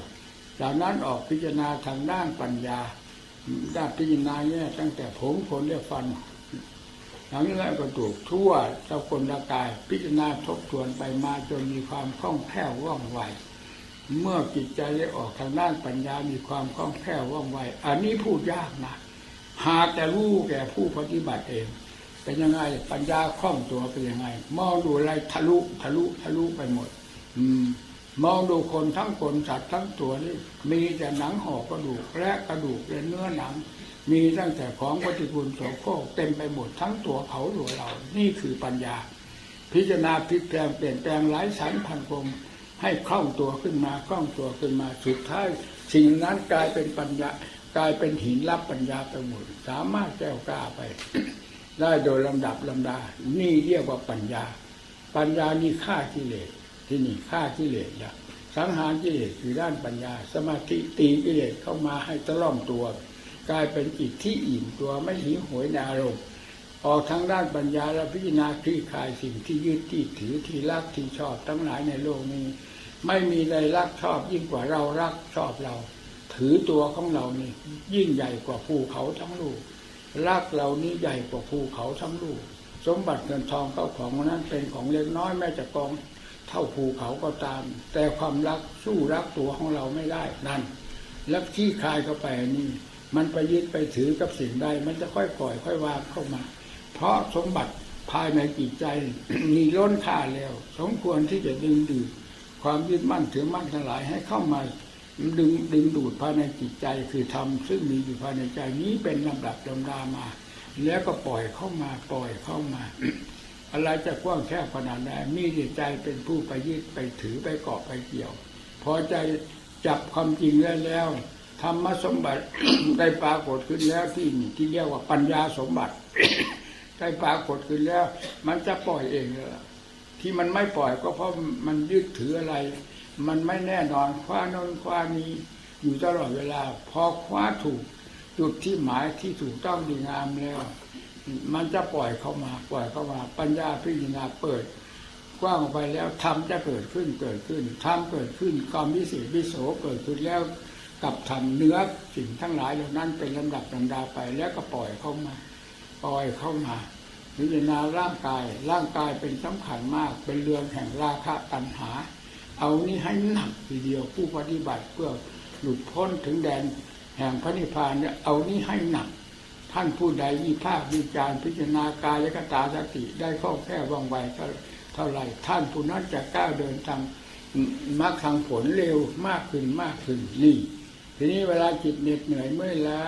จากนั้นออกพิจารณาทางด้านปัญญาด้านพิจารณาเนี่ยตั้งแต่ผมขนเรียกฟัน หลังนี้กระดูกทั่วเจ้าคนละกาย พิจารณาทบทวนไปมาจนมีความคล่องแคล่วว่องไวเมื่อจิตใจได้ออกทางด้านปัญญามีความคล่องแคล่วว่องไว อันนี้พูดยากนะ หากแต่รู้แก่ผู้ปฏิบัติเอง เป็นยังไงปัญญาคล่องตัวเป็นยังไง มองดูอะไรทะลุทะลุทะลุไปหมด อืม มองดูคนทั้งคนสัตว์ทั้งตัวนี่มีแต่หนังห่อกระดูกและกระดูกและเนื้อหนัง มีตั้งแต่ของปฏิกูลโสโครกเต็มไปหมดทั้งตัวเขาตัวเรา นี่คือปัญญา พิจารณาพลิกแปลงเปลี่ยนแปลงหลายสันพันกลมให้คล่องตัวขึ้นมาคล่องตัวขึ้นมาสุดท้ายสิ่งนั้นกลายเป็นปัญญากลายเป็นหินรับปัญญาไปหมดสามารถแก้วกล้าไป ได้โดยลำดับลำดา นี่เรียกว่าปัญญา ปัญญานี่ฆ่ากิเลสที่นี่ฆ่ากิเลสละสังหารกิเลสคือด้านปัญญา สมาธิตีกิเลสเข้ามาให้ตะล่อมตัว กลายเป็นจิตที่อิ่มตัวไม่หิวโหยในอารมณ์ออกทางด้านปัญญาและพิจารณาคลี่คลายสิ่งที่ยึดที่ถือที่รักที่ชอบทั้งหลายในโลกนี้ ไม่มีใดรักชอบยิ่งกว่าเรารักชอบเรา ถือตัวของเรานี่ ยิ่งใหญ่กว่าภูเขาทั้งลูกรักเรานี้ใหญ่กว่าภูเขาทั้งลูกสมบัติเงินทองเข้าของนั้นเป็นของเล็กน้อยแม้จะกองเท่าภูเขาก็ตาม แต่ความรักสู้รักตัวของเราไม่ได้นั่นแล้วที่คลายเข้าไปนี่ มันไปยึดไปถือกับสิ่งใดมันจะค่อยปล่อย ค่อยวางเข้ามา เพราะสมบัติภายในจิตใจมีล้นค่าแล้ว สมควรที่จะดึงดูดความยึดมั่นถือมั่นทั้งหลายให้เข้ามาดึงดึงดูดภายในจิตใจคือธรรมซึ่งมีอยู่ภายในใจนี้เป็นลำดับลำดามา แล้วก็ปล่อยเข้ามาปล่อยเข้ามา อะไรจะกว้างแค่ขนาดไหนมีจิตใจเป็นผู้ไปยึดไปถือไปเกาะไปเกี่ยว พอใจจับความจริงได้แล้ว ธรรมสมบัติได้ปรากฏขึ้นแล้วที่นี่ที่เรียกว่าปัญญาสมบัติได้ปรากฏขึ้นแล้ว มันจะปล่อยเองแล้วที่มันไม่ปล่อยก็เพราะมันยึดถืออะไร มันไม่แน่นอนคว้านนคว้านี้อยู่ตลอดเวลา พอคว้าถูกจุดที่หมายที่ถูกต้องดีงามแล้ว มันจะปล่อยเข้ามาปล่อยเข้ามา ปัญญาพิจารณาเปิด กว้างไปแล้วธรรมจะเกิดขึ้นเกิดขึ้นธรรมเกิดขึ้นความวิเศษวิโสเกิดขึ้นแล้ว กับธรรมเนื้อสิ่งทั้งหลายเหล่านั้นเป็นลำดับลำดาไปแล้วก็ปล่อยเข้ามา ปล่อยเข้ามาพิจารณาร่างกายร่างกายเป็นสำคัญมาก เป็นเรื่อนแห่งราคะตัณหา เอานี้ให้หนักทีเดียวผู้ปฏิบัติเพื่อหลุดพ้นถึงแดน แห่งพระนิพพานเนี่ยเอานี้ให้หนัก ท่านผู้ใดมีภาควิจารพิจารณากายกตาสติได้ข้อแค่ว่องไวเท่าไรท่านผู้นั้นจะก้าวเดินทางมรรคทางผลเร็วมากขึ้นมากขึ้นนี่ ทีนี้เวลาจิตเหน็ดเหนื่อยเมื่อยล้า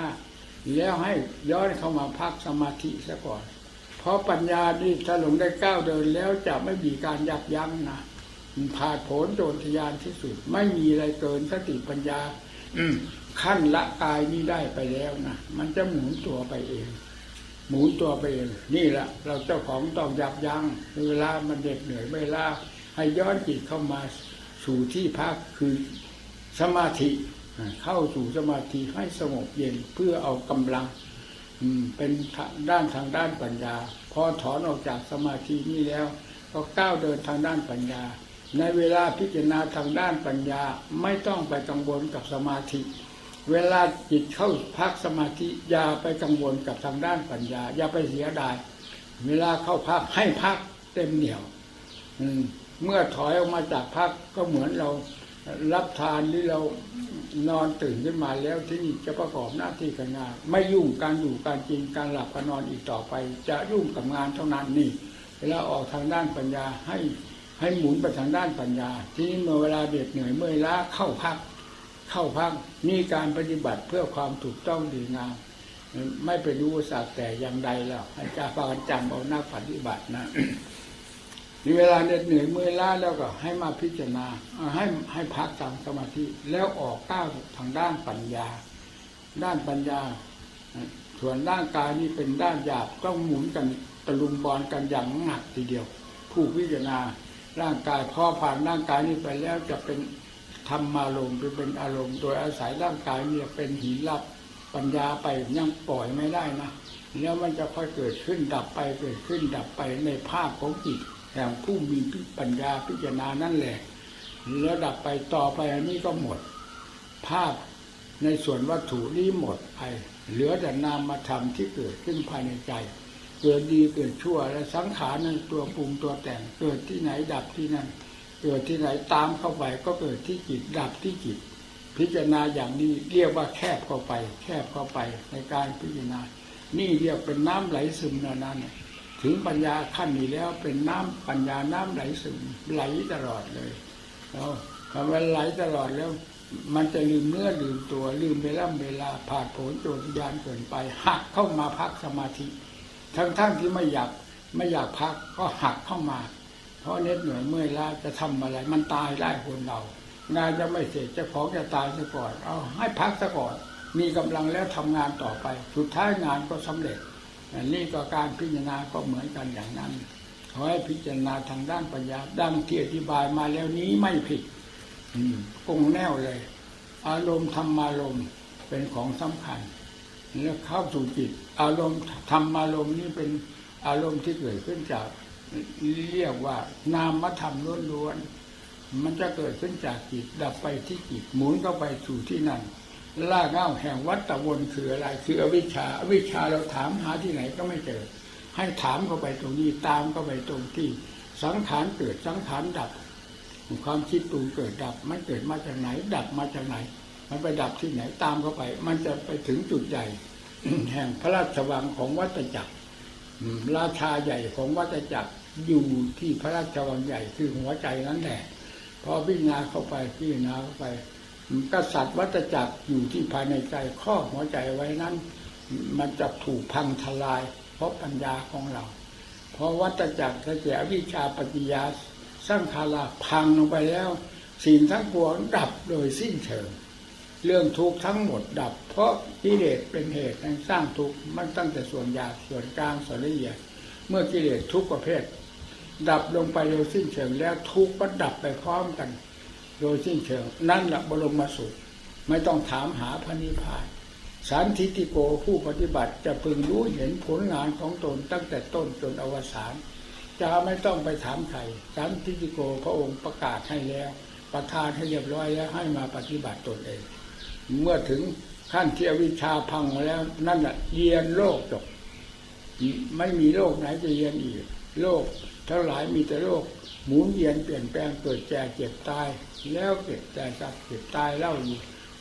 แล้วให้ย้อนเข้ามาพักสมาธิซะก่อน เพราะปัญญานี่ถ้าหลงได้ก้าวเดินแล้วจะไม่มีการยับยั้งนะผ่าผลโจรทยานที่สุด ไม่มีอะไรเกินสติปัญญาอืขั้นละกายนี้ได้ไปแล้วนะมันจะหมุนตัวไปเอง หมุนตัวไปเองนี่แหละเราเจ้าของต้องยับยัง้งเวลามันเด็ดเหนื่อยไม่ล่าให้ย้อนจิตเข้ามาสู่ที่พักคือสมาธิ เข้าสู่สมาธิให้สงบเย็นเพื่อเอากำลังเป็นด้านทางด้านปัญญา พอถอนออกจากสมาธินี้แล้ว ก็ก้าวเดินทางด้านปัญญา ในเวลาพิจารณาทางด้านปัญญาไม่ต้องไปกังวลกับสมาธิ เวลาจิตเข้าพักสมาธิอย่าไปกังวลกับทางด้านปัญญา อย่าไปเสียดาย เวลาเข้าพักให้พักเต็มเหนียวเมื่อถอยออกมาจากพักก็เหมือนเรา รับทานหรือเรานอนตื่นขึ้นมาแล้วที่นี่จะประกอบหน้าที่การงาน ไม่ยุ่งการอยู่การกินการหลับการนอนอีกต่อไป จะยุ่งกับงานเท่านั้นนี่เวลาออกทางด้านปัญญาให้ให้หมุนไปทางด้านปัญญา ที่นี้เมื่อเวลาเด็ดเหนื่อยเมื่อยล้าเข้าพัก เข้าพักนี่การปฏิบัติเพื่อความถูกต้องดีงามไม่ไปรู้ศาสตร์แต่อย่างใดแล้วให้จ้าพากันจำเอาหนักปฏิบัตินะ มีเวลาเหน็ดเหนื่อยมือล้าแล้วก็ให้มาพิจารณา ให้ให้พักตามสมาธิแล้วออกก้าวทางด้านปัญญา ด้านปัญญา ส่วนร่างกายนี่เป็นด้านหยาบต้องหมุนกันตะลุมบอลกันอย่างหนักทีเดียว ผู้พิจารณาร่างกายพอผ่านร่างกายนี้ไปแล้วจะเป็นธรรมารมณ์เป็นอารมณ์ โดยอาศัยร่างกายเนี่ยเป็นหินลับปัญญาไปยังปล่อยไม่ได้นะแล้วมันจะค่อยเกิดขึ้นดับไปเกิดขึ้นดับไปในภาพของจิต แห่งผู้มีปัญญาพิจารณานั่นแหละแล้วดับไปต่อไปอันนี้ก็หมด ภาพในส่วนวัตถุนี้หมดไปเหลือแต่นามธรรมที่เกิดขึ้นภายในใจ เกิดดีเกิดชั่วและสังขารนั้นตัวปรุงตัวแต่งเกิดที่ไหนดับที่นั่นเกิดที่ไหนตามเข้าไปก็เกิดที่จิตดับที่จิต พิจารณาอย่างนี้เรียกว่าแคบเข้าไป แคบเข้าไปในการพิจารณา นี่เรียกเป็นน้ำไหลซึมนานั้น ถึงปัญญาขั้นนี้แล้วเป็นน้ำปัญญาน้ำไหลซึมไหลตลอดเลยแล้วคำว่าไหลตลอดแล้ว มันจะลืมเนื้อลืมตัว ลืมเวลาเวลาผ่านผลโจทยานเกินไป หักเข้ามาพักสมาธิ ทั้งๆทที่ไม่อยากไม่อยากพักก็หักเข้ามา เพราะเน็ดเหนื่อยเมื่อยล้าจะทำอะไร มันตายได้คนเรา งานจะไม่เสร็จจะของจะตายซะก่อน เอาให้พักซะก่อน มีกำลังแล้วทำงานต่อไป สุดท้ายงานก็สำเร็จ อันนี้ก็การพิจารณาก็เหมือนกันอย่างนั้นขอให้พิจารณาทางด้านปัญญาดังที่อธิบายมาแล้วนี้ไม่ผิดอืมคงแน่วเลย อารมณ์ธรรมารมณ์เป็นของสำคัญแล้วเข้าสู่จิต อารมณ์ธรรมารมณ์นี่เป็นอารมณ์ที่เกิดขึ้นจากเรียกว่านามธรรมล้วนๆมันจะเกิดขึ้นจากจิตดับไปที่จิตหมุนเข้าไปสู่ที่นั่น ล่าเง้าแห่งวัฏวนคืออะไรคืออวิชชาอวิชชาเราถามหาที่ไหนก็ไม่เจอ ให้ถามเข้าไปตรงนี้ตามเข้าไปตรงที่ สังขารเกิดสังขารดับ ความคิดปรุงเกิดดับ มันเกิดมาจากไหน ดับมาจากไหน มันไปดับที่ไหนตามเข้าไป มันจะไปถึงจุดใหญ่แห่งพระราชวังของวัฏจักรราชาใหญ่ของวัฏจักรอยู่ที่พระราชวังใหญ่คือหัวใจนั้นแหละพอพิจารณาเข้าไปพิจารณาเข้าไป กษัตริย์วัฏจักรอยู่ที่ภายในใจครอหัวใจไว้นั้น มันจะถูกพังทลาย เพราะปัญญาของเรา เพราะวัฏจักรกระแสวิชาปฏิยาสร้างคาราพังลงไปแล้วสิ่งทั้งปวงดับโดยสิ้นเชิงเรื่องทุกข์ทั้งหมดดับ เพราะกิเลสเป็นเหตุแห่งสร้างทุกข์มันตั้งแต่ส่วนหยาบส่วนกลางส่วนละเอียด เมื่อกิเลสทุกประเภท ดับลงไปโดยสิ้นเชิงแล้วทุกข์ก็ดับไปพร้อมกัน โดยสิ้นเชิง นั่นแหละบรมสุข ไม่ต้องถามหาพระนิพพานสันทิติโกผู้ปฏิบัติจะพึงรู้เห็นผลงานของตนตั้งแต่ต้นจนอวสานจะไม่ต้องไปถามใครสันทิติโกพระองค์ประกาศให้แล้ว ประทานให้เรียบร้อยแล้วให้มาปฏิบัติตนเอง เมื่อถึงขั้นที่อวิชชาพังแล้วนั่นแหละเรียนโลกจบไม่มีโลกไหนจะเรียนอีก โลกทั้งหลายมีแต่โลก หมุนเวียนเปลี่ยนแปลงเกิดแก่เจ็บตาย แล้วเกิดแต่กับเจ็บตายเล่าอยู่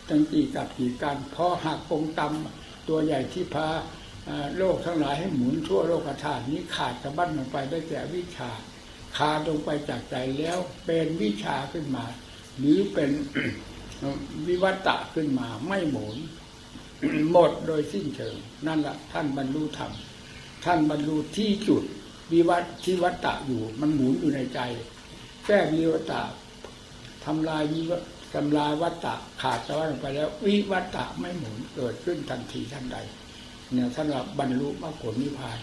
ตั้งกี่กับกี่การพอหักกงกรรมตัวใหญ่ที่พาอ่าโลกทั้งหลายให้หมุนทั่วโลกธาตุนี้ขาดกระบั้นลงไปได้แก่วิชา ขาดลงไปจากใจแล้วเป็นวิชาขึ้นมา หรือเป็นวิวัตะขึ้นมาไม่หมุนหมดโดยสิ้นเชิง นั่นแหละท่านบรรลุธรรมท่านบรรลุที่จุด วิวัตที่วัตตะอยู่มันหมุนอยู่ในใจ แก้วิวัตตะทำลายวิวัตทำลายวัตตะขาดสวรรค์ไปแล้ว วิวัตตะไม่หมุนเกิดขึ้นทันทีทันใด เนี่ยสำหรับบรรลุมรรคผลนิพพาน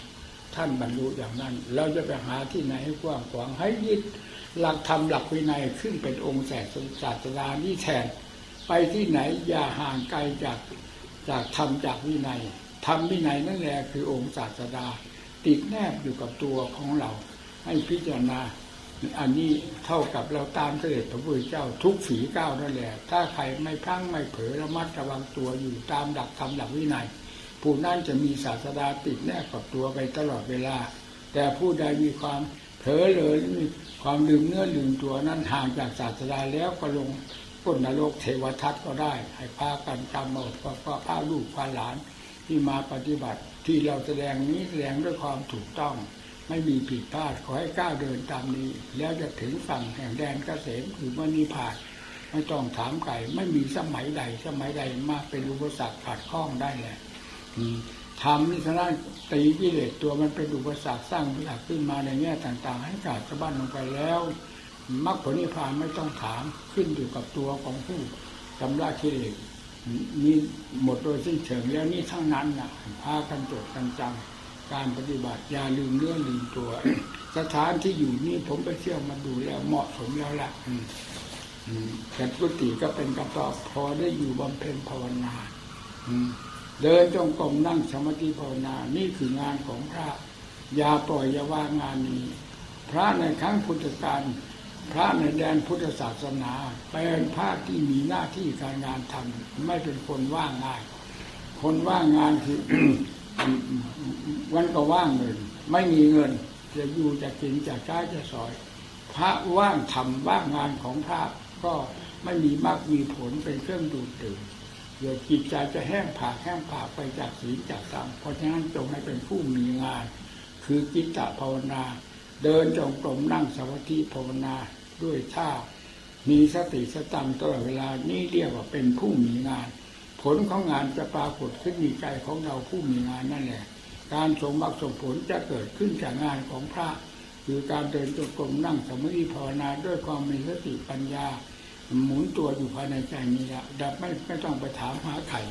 ท่านบรรลุอย่างนั้น เราจะไปหาที่ไหนให้กว้างขวางให้ยึดหลักธรรมหลักวินัยขึ้นเป็นองค์แสกศาสดานี่แทน ไปที่ไหนอย่าห่างไกลจากจากธรรมจากวินัยธรรมวินัยนั่นแหละคือองค์ศาสดา ติดแนบอยู่กับตัวของเรา ให้พิจารณา อันนี้เท่ากับเราตามเสด็จพระพุทธเจ้าทุกฝีก้าวนั่นแหละถ้าใครไม่พลั้งไม่เผลอระมัดระวังตัวอยู่ตามหลักธรรมหลักวินัยผู้นั้นจะมีศาสดาติดแนบกับตัวไปตลอดเวลา แต่ผู้ใดมีความเผลอเลยมีความลืมเนื้อลืมตัวนั้นห่างจากศาสดาแล้วก็ลงก้นนรกเทวทัตก็ได้ ให้พากันจำหมดก็พาลูกพาหลาน ที่มาปฏิบัติที่เราแสดงนี้แสดงด้วยความถูกต้อง ไม่มีผิดพลาดขอให้ก้าวเดินตามนี้ แล้วจะถึงฝั่งแห่งแดนเกษมคือมณีพานไม่ต้องถามไก่ไม่มีสมัยใด สมัยใดมาเป็นอุปสรรคขัดข้องได้แหละทำนี่ทางด้านตีกิเลสตัวมันเป็นอุปสรรคสร้างหลักขึ้นมาในแง่ต่างๆ ให้ขาดสะบั้นลงไปแล้วมรรคผลนิพพานไม่ต้องถามขึ้นอยู่กับตัวของผู้ชำระกิเลส มีหมดโดยสิ้นเชิงแล้วนี่ทั้งนั้นนะพากันจดกันจำการปฏิบัติอย่าลืมเนื้อลืมตัว สถานที่อยู่นี่ผมไปเที่ยวมาดูแล้วเหมาะสมแล้วล่ะอืมแต่กุฏิก็เป็นกระตอบพอได้อยู่บำเพ็ญภาวนาอืมเดินจงกรมนั่งสมาธิภาวนา นี่คืองานของพระอย่าปล่อยอย่าว่างงานนี้ พระในครั้งพุทธกาล พระในแดนพุทธศาสนา เป็นพระที่มีหน้าที่การงานทำไม่เป็นคนว่างงาน คนว่างงานคือวันก็ว่างเงิน ไม่มีเงิน จะอยู่จะกินจะใช้จะสอย พระว่างทำว่างงานของพระก็ไม่มีมากมีผลเป็นเครื่องดูดดื่มเดี๋ยวจิตใจจะแห้งผากแห้งผากไปจากศีลจากธรรมเพราะฉะนั้นจงให้เป็นผู้มีงาน คือกิตตภาวนา เดินจงกรมนั่งสมาธิภาวนาด้วยท่ามีสติสตังตลอดเวลานี่เรียกว่าเป็นผู้มีงาน ผลของงานจะปรากฏขึ้นในใจของเราผู้มีงานนั่นแหละ การสมบัติสมผลจะเกิดขึ้นจากงานของพระ คือการเดินจงกรมนั่งสมาธิภาวนาด้วยความมีสติปัญญา หมุนตัวอยู่ภายในใจนี้ละดับไม่ไม่ต้องไปถามหาไข่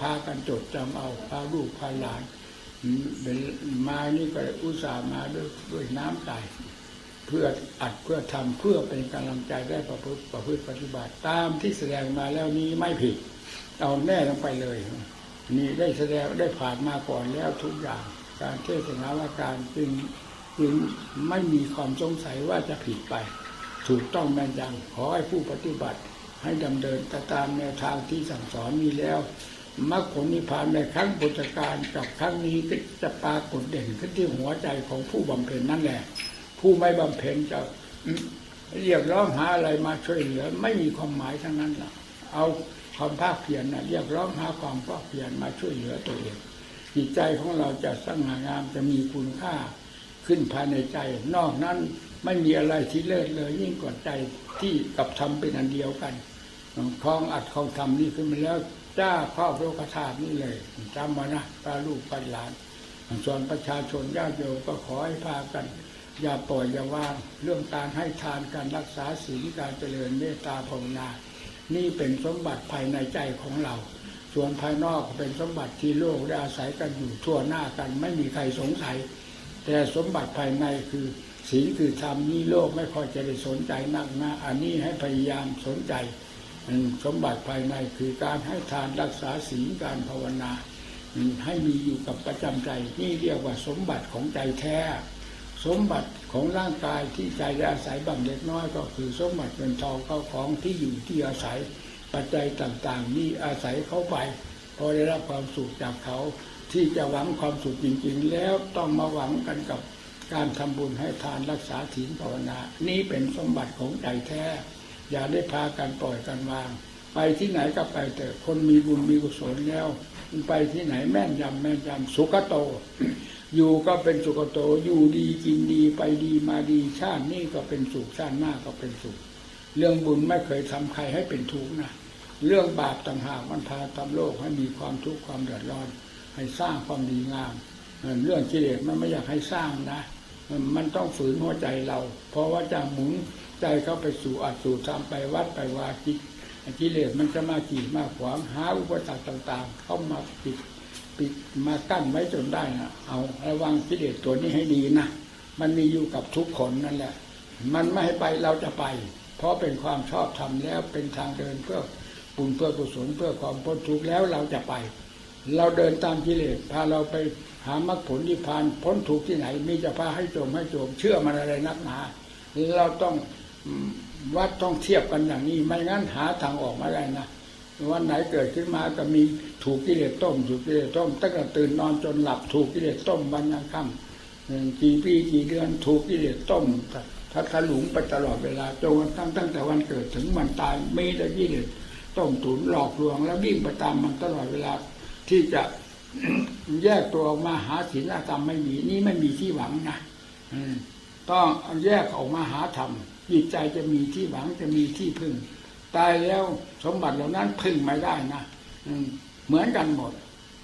พากันจดจำเอาพาลูกพาหลาน เป็นมานี่ก็อุตส่าห์มาด้วยด้วยน้ำใจเพื่ออัดเพื่อทำเพื่อเป็นกำลังใจได้ประพฤติประพฤติปฏิบัติตามที่แสดงมาแล้วนี้ไม่ผิด เอาแน่ลงไปเลย นี่ได้แสดงได้ผ่านมาก่อนแล้วทุกอย่าง การเทศนาว่าการจึงจึงไม่มีความสงสัยว่าจะผิดไป ถูกต้องแม่นยำขอให้ผู้ปฏิบัติ ให้ดำเนินตามแนวทางที่สั่งสอนมีแล้ว มรรคผลนิพพานในครั้งพุทธกาลกับครั้งนี้ก็จะปรากฏเด่นขึ้นที่หัวใจของผู้บำเพ็ญนั่นแหละ ผู้ไม่บำเพ็ญจะเรียกร้องหาอะไรมาช่วยเหลือ ไม่มีความหมายทั้งนั้นล่ะ เอาความภาคเพียรนะเรียกร้องหาความภาคเพียรมาช่วยเหลือตัวเองจิตใจของเราจะสง่างามจะมีคุณค่าขึ้นภายในใจ นอกนั้นไม่มีอะไรที่เลิศเลยยิ่งกว่าใจที่กับธรรมเป็นอันเดียวกันคลองอัดคลองธรรมนี่ขึ้นมาแล้ว จ้าครอบโลกธาตุนี่เลยจำมานะปลาลูกปลาหลานส่วนประชาชนญาติโยมก็ขอให้พากัน อย่าปล่อยอย่าวางเรื่องการให้ทานการรักษาศีลการเจริญเมตตาภาวนา นี่เป็นสมบัติภายในใจของเรา ส่วนภายนอกเป็นสมบัติที่โลกได้อาศัยกันอยู่ทั่วหน้ากันไม่มีใครสงสัย แต่สมบัติภายในคือศีลคือธรรมนี่โลกไม่ค่อยจะได้สนใจนักนะอันนี้ให้พยายามสนใจ สมบัติภายในคือการให้ทานรักษาศีลการภาวนาให้มีอยู่กับประจำใจนี่เรียกว่าสมบัติของใจแท้ สมบัติของร่างกายที่ใจได้อาศัยบางเล็กน้อยก็คือสมบัติเงินทองเข้าของที่อยู่ที่อาศัยปัจจัยต่างๆ นี่อาศัยเข้าไปพอได้รับความสุขจากเขาที่จะหวังความสุขจริงๆ แล้วต้องมาหวังกันกับการทำบุญให้ทานรักษาศีลภาวนา นี่เป็นสมบัติของใจแท้ อย่าได้พากันปล่อยกันวาง ไปที่ไหนก็ไปแต่คนมีบุญมีกุศลแล้วไปที่ไหนแม่นยำแม่นยำสุขโต อยู่ก็เป็นสุขโตอยู่ดีกินดีไปดีมาดีชาตินี้ก็เป็นสุขชาติหน้าก็เป็นสุข เรื่องบุญไม่เคยทำใครให้เป็นทุกข์นะเรื่องบาปต่างหากมันพาทำโลกให้มีความทุกข์ความเดือดร้อน ให้สร้างความดีงาม เรื่องกิเลสมันไม่อยากให้สร้างนะ มันต้องฝืนหัวใจเรา เพราะว่าจะหมุนใจเขาไปสู่อัดสู่ทำไปวัดไปวาจิตกิเลสมันจะมาจีมาขวางหาอุปสรรคต่าง ๆ เข้ามาปิดปิดมากั้นไว้จนได้นะเอาระวังกิเลสตัวนี้ให้ดีนะมันมีอยู่กับทุกคนนั่นแหละ มันไม่ให้ไปเราจะไป เพราะเป็นความชอบทำแล้วเป็นทางเดินเพื่อบุญเพื่อกุศลเพื่อความพ้นทุกข์แล้วเราจะไป เราเดินตามกิเลสพาเราไป หามรรคผลนิพพานพ้นทุกข์ที่ไหน มีจะพาให้จมให้จมเชื่อมันอะไรนักหนาเราต้องวัดต้องเทียบกันอย่างนี้ ไม่งั้นหาทางออกไม่ได้นะวันไหนเกิดขึ้นมาก็มีถูกกิเลสต้มถูกกิเลสต้มตั้งแต่ตื่นนอนจนหลับถูกกิเลสต้มวันยังค่ำกี่ปีกี่เดือนถูกกิเลสต้มถ้าถลุงไปตลอดเวลาจนตั้งตั้งแต่วันเกิดถึงวันตายไม่ได้กิเลสต้มตุนหลอกลวง แล้ววิ่งไปตามมันตลอดเวลาที่จะ แยกตัวออกมาหาศีลธรรมไม่มีนี่ไม่มีที่หวังนะต้องแยกออกมาหาธรรมจิตใจจะมีที่หวังจะมีที่พึ่ง ตายแล้วสมบัติเหล่านั้นพึ่งไม่ได้นะเหมือนกันหมด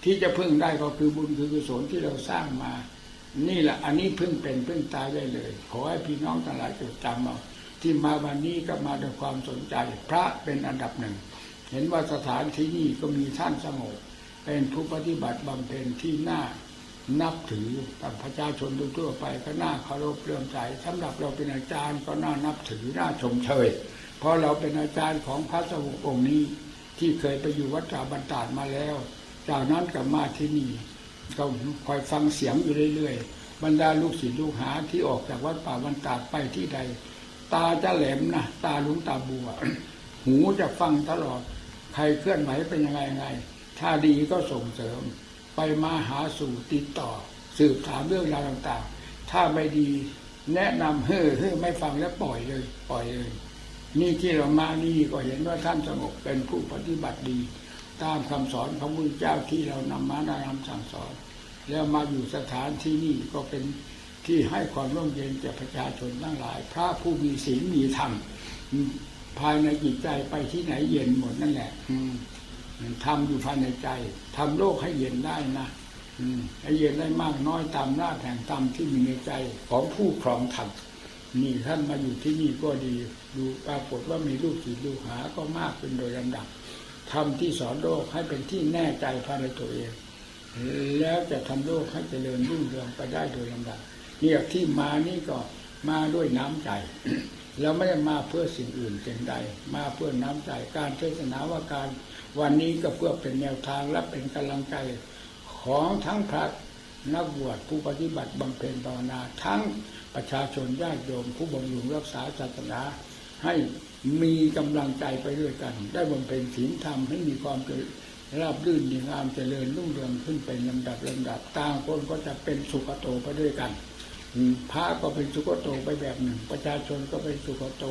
ที่จะพึ่งได้ก็คือบุญคือกุศลที่เราสร้างมา นี่แหละอันนี้พึ่งเป็นพึ่งตายได้เลย ขอให้พี่น้องทั้งหลายจดจำเอาที่มาวันนี้ก็มาด้วยความสนใจ พระเป็นอันดับหนึ่ง เห็นว่าสถานที่นี่ก็มีท่านสงบ เป็นผู้ปฏิบัติบำเพ็ญที่น่านับถือกับประชาชนทั่วไปก็น่าเคารพเลื่อมใสสำหรับเราเป็นอาจารย์ก็น่านับถือน่าชมเชย เพราะเราเป็นอาจารย์ของพระสมุองค์นี้ ที่เคยไปอยู่วัดจาบันตาดมาแล้ว จากนั้นกลับมาที่นี่ก็คอยฟังเสียงอยู่เรื่อยๆ บรรดาลูกศิษย์ลูกหาที่ออกจากวัดป่าบันตาดไปที่ใด ตาจะแหลมนะตาลุงตาบัว หูจะฟังตลอด ใครเคลื่อนไหวเป็นยังไงไง ถ้าดีก็ส่งเสริม ไปมาหาสู่ติดต่อ สืบถามเรื่องราวต่างๆ ถ้าไม่ดีแนะนำเฮ้อเฮ้อไม่ฟังแล้วปล่อยเลย ปล่อยเลย นี่ที่เรามานี่ก็เห็นว่าท่านสงบเป็นผู้ปฏิบัติดี ตามคำสอนของพระพุทธเจ้าที่เรานำมานำสั่งสอน แล้วมาอยู่สถานที่นี่ก็เป็นที่ให้ความร่มเย็นแก่ประชาชนทั้งหลาย พระผู้มีศีลมีธรรมภายในจิตใจไปที่ไหนเย็นหมดนั่นแหละ อื ทำอยู่ภายในใจทำโลกให้เย็นได้นะอืมให้เย็นได้มากน้อยตามหน้าแห่งธรรมที่มีในใจของผู้ครองธรรมนี่ท่านมาอยู่ที่นี่ก็ดี ดูปรากฏว่ามีลูกศิษย์ลูกหาก็มากเป็นโดยลำดับทำที่สอนโลกให้เป็นที่แน่ใจภายในตัวเอง แล้วจะทำโลกให้เจริญรุ่งเรืองไปได้โดยลำดับเนี่ยที่มานี่ก็มาด้วยน้ำใจแล้วไม่ได้มาเพื่อสิ่งอื่นสิ่งใด มาเพื่อน้ำใจการเทศนาว่าการ วันนี้ก็เพื่อเป็นแนวทางและเป็นกำลังใจของทั้งพระนักบวชผู้ปฏิบัติบำเพ็ญภาวนา ทั้งประชาชนญาติโยม ผู้บำรุงรักษาศาสนา ให้มีกำลังใจไปด้วยกัน ได้บำเพ็ญศีลธรรมให้มีความราบรื่นดีงามเจริญรุ่งเรืองขึ้นเป็นลำดับลำดับต่างคนก็จะเป็นสุขโตไปด้วยกันพระก็เป็นสุขโตไปแบบหนึ่ง ประชาชนก็เป็นสุขโต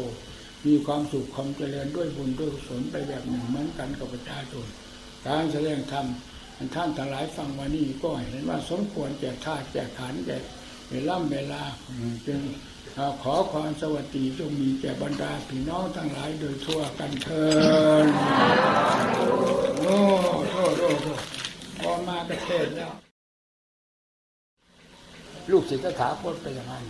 มีความสุขความเจริญด้วยบุญด้วยกุศลไปแบบหนึ่งเหมือนกันกับประชาชนการแสดงธรรมท่านทั้งหลายฟังวันนี้ก็เห็นว่าสมควรแก่ธาตุแก่ขันแก่เวลาเวลาจึงขอความสวัสดีจงมีแก่บรรดาพี่น้องทั้งหลายโดยทั่วกันเถิดโอ้โทษโทษโทษพอมาประเทศแล้ว ลูกศิษย์ถาคตไปอย่างนั้น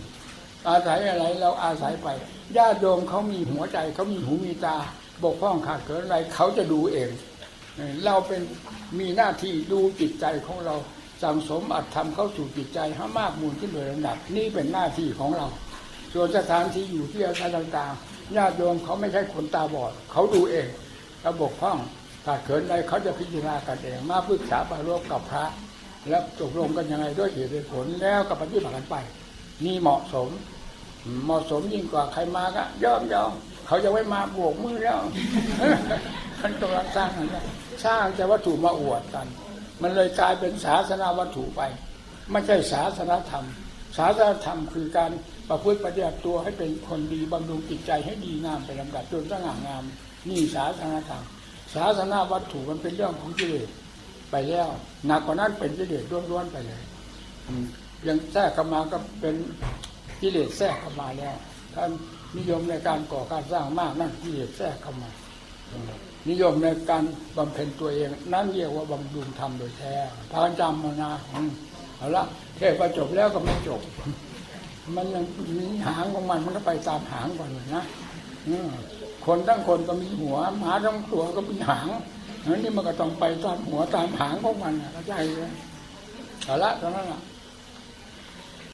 อาศัยอะไรเราอาศัยไปญาติโยมเขามีหัวใจเขามีหูมีตา บกพร่องขาดเกินอะไรเขาจะดูเอง เราเป็นมีหน้าที่ดูจิตใจของเราสังสมอัดทำเข้าสู่จิตใจให้มากมูลขึ้นโดยลำดับ นี่เป็นหน้าที่ของเรา ส่วนสถานที่อยู่ที่อาศัยต่างๆญาติโยมเขาไม่ใช่คนตาบอด เขาดูเองระบกพร่องขาดเขินอะไรเขาจะพิจารณากันเอง มาปรึกษาปรารบกับพระ แล้วตกลงกันยังไงด้วยเหตุผลแล้วก็ปฏิบัติกันไป นี่เหมาะสม เหมาะสมยิ่งกว่าใครมาก็ยอมยอมเขาจะไว้มาบวกมือแล้วมันกำลังสร้างอะสร้างแต่วัตถุมาอวดกัน มันเลยกลายเป็นศาสนาวัตถุไป ไม่ใช่ศาสนาธรรม ศาสนาธรรมคือการประพฤติปฏิบัติตัวให้เป็นคนดีบำรุงจิตใจให้ดีงามไปลำดับจนสง่างาม นี่ศาสนาธรรม ศาสนาวัตถุมันเป็นเรื่องของกิเลสไปแล้วหนักกว่านั้นเป็นกิเลสล้วนๆไปเลย ยังแทรกเข้ามาก็เป็นกิเลสแทรกเข้ามาแล้วท่านนิยมในการก่อการสร้างมากนั่นกิเลสแทรกเข้ามานิยมในการบำเพ็ญตัวเอง นั่นเรียกว่าบำรุงธรรมโดยแท้พานจำมานาเอาละเทศไปจบแล้วก็ไม่จบ มันยังมีหางของมันมันก็ไปตามหางก่อนเลยนะคนทั้งคนก็มีหัวหมาทั้งตัวก็มีหางนั้นนี่มันก็ต้องไปตามหัวตามหางของมันเข้าใจเลยเอาละตอนนั้นละ